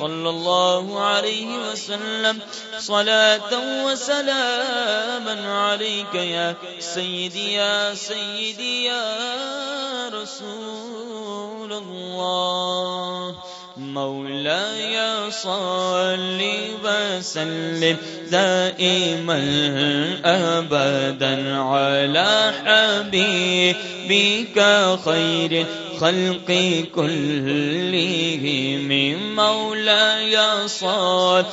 صلى الله عليه وسلم. صلاة وسلاما عليك يا سيدي يا سيدي، يا رسول الله. مولاي صل وسلم دائما أبدا على حبيبك خير الخلق كلهم مولاي صل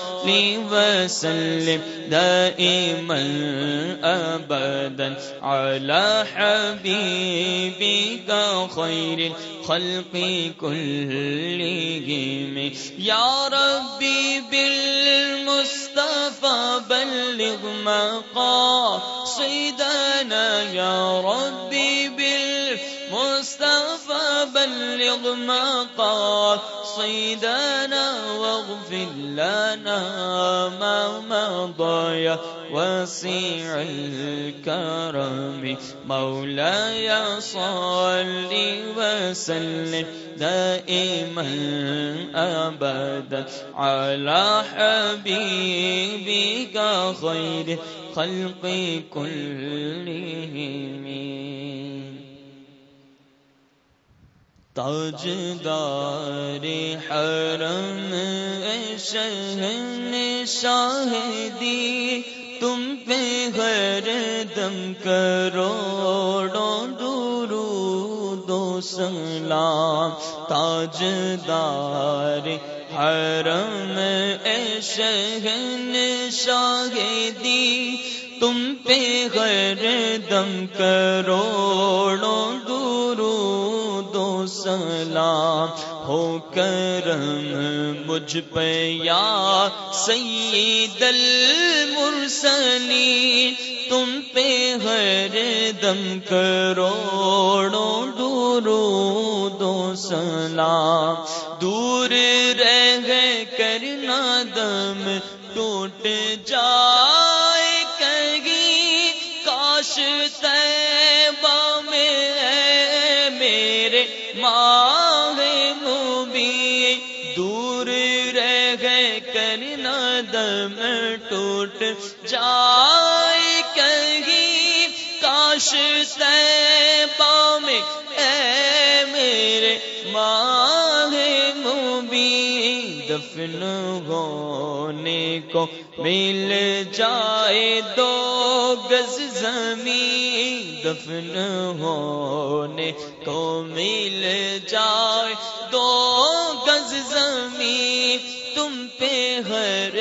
وسلم دائما أبدا على حبيبك خير الخلق كلهم يا ربي بالمصطفى بلغ مقاصدنا. يا ربي بالمصطفى بلغ مقاصدنا واغفر لنا ما مضى وسيع الكرم. مولاي صل وسلم دائما أبدا على حبيبك خير خلق كلهم. تاجدار حرم شہن شاہدی، تم پہ ہر دم کروڑوں دورو دو سلام۔ تاجدار حرم شہن شاہدی، تم پہ غیر دم کروڑوں سلام ہو کرم مجھ پہ یا سید المرسلی تم پہ ہر دم کروڑوں دورو دو سلام، دور رہ گئے کرنا دم ٹوٹ جائے کرنا دم ٹوٹ جائے کہیں کاش تیبہ میں۔ ہے میرے ماہ مبی دفن ہونے کو مل جائے دو گز زمین۔ دفن ہونے کو مل جائے دو گز زمین۔ پہ ہر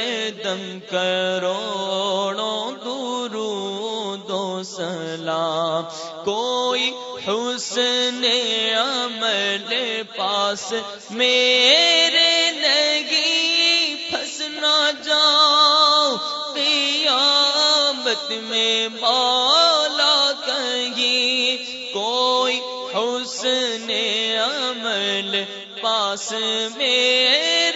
دم کروڑوں دورو دو سلام۔ کوئی حسن عمل پاس میرے لگی پھنسنا جاؤ۔ قیامت میں مولا کہیں کوئی حسن عمل پاس میرے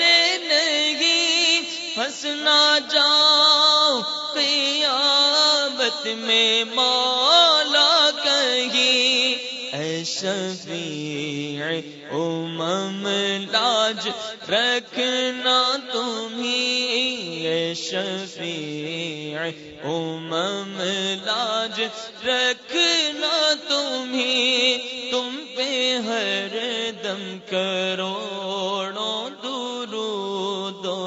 پھنسنا جاؤ، قیامت میں مولا کہیں۔ اے شفیع امم، لاج رکھنا تمہیں۔ اے شفیع امم، لاج رکھنا تمہیں۔ تم پہ ہر دم کروڑوں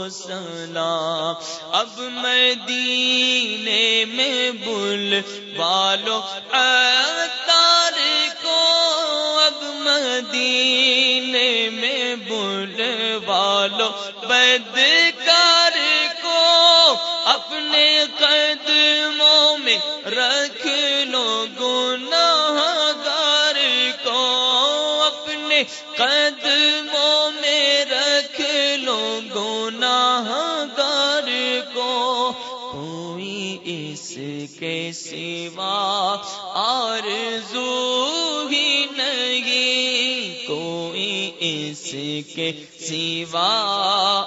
سلام اب مدینے میں بل والو اس کے سوا آرزو ہی نہیں۔ کوئی اس کے سوا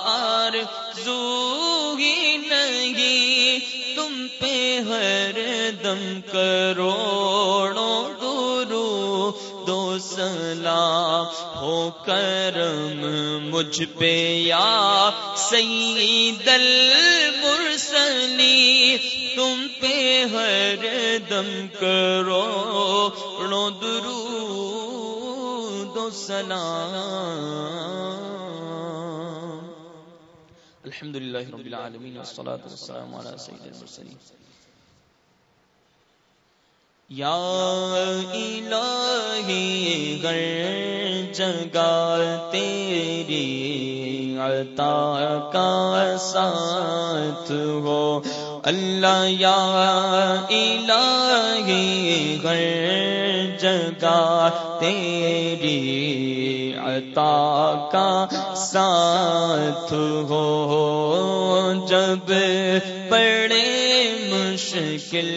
آرزو ہی نہیں۔ تم پہ ہر دم کروڑوں گرو دو سلام ہو کرم مجھ پہ یا سید ہر دم کرو رو درو دو سلام۔ الحمد للہ رب العالمین والصلاة والسلام على سید المرسلین۔ یا الہی گر جگہ تیری عطا کا ساتھ ہو۔ اللہ یا الہی گر جگہ تیری عطا کا ساتھ ہو جب پڑے مشکل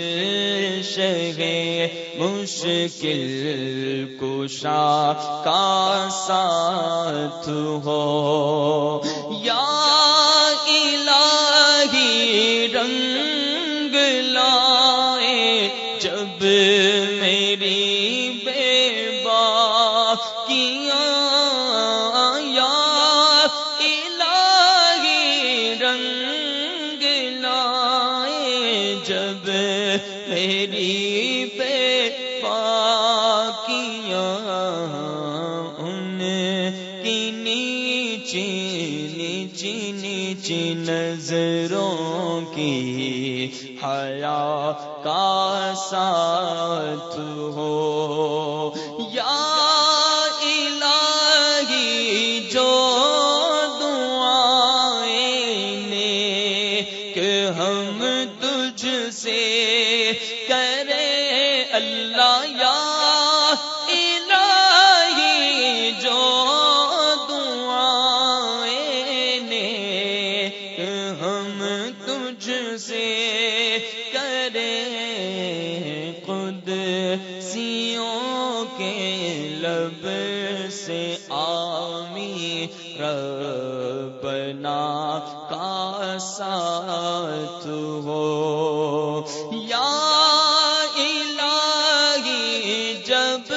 شگے مشکل کشا کا ساتھ ہو یا میری بے پاکیاں ان کی نیچی نیچی نیچی نظروں کی حیا کا ساتھ ہو۔ ربنا کا ساتھ ہو۔ یا الہی، جب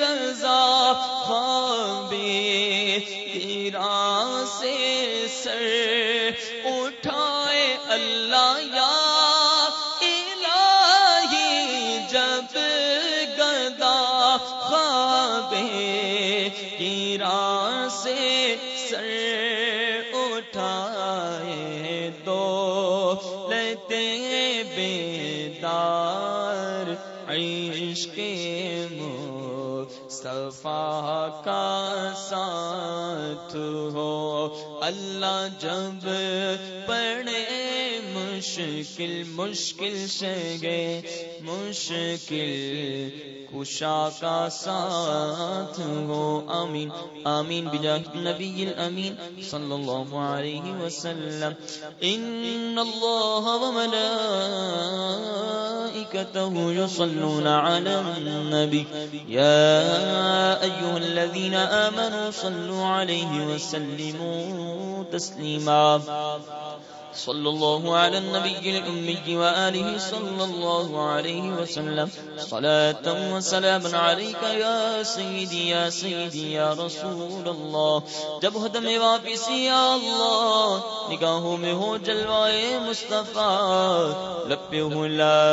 رضا خوابے تیرا سے سر اٹھائے۔ اللہ یا الہی، جب گدا خوابے تیرا سر اٹھائے تو لیتے بیدار عشق صفا کا ساتھ ہو۔ اللہ جب پڑے مشکل مشکل سے گئے۔ مشکل کشا کا ساتھ ہو۔ آمین آمین۔ بجاہ نبی الامین صلی اللہ علیہ وسلم۔ ان اللہ و وملائکته يصلون على النبي يا أيها الذين آمنوا صلوا عليه وسلموا تسليما صلى الله على النبي الأمي وآله صلى الله عليه وسلم. صلاة وسلام عليك يا سيدي يا سيدي، يا رسول الله. جب حدم واپسی یا اللہ نگاہوں میں ہو جلوائے مصطفیٰ. لپے ہو لا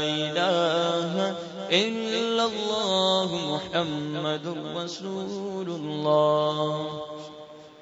الہ الا اللہ محمد رسول اللہ.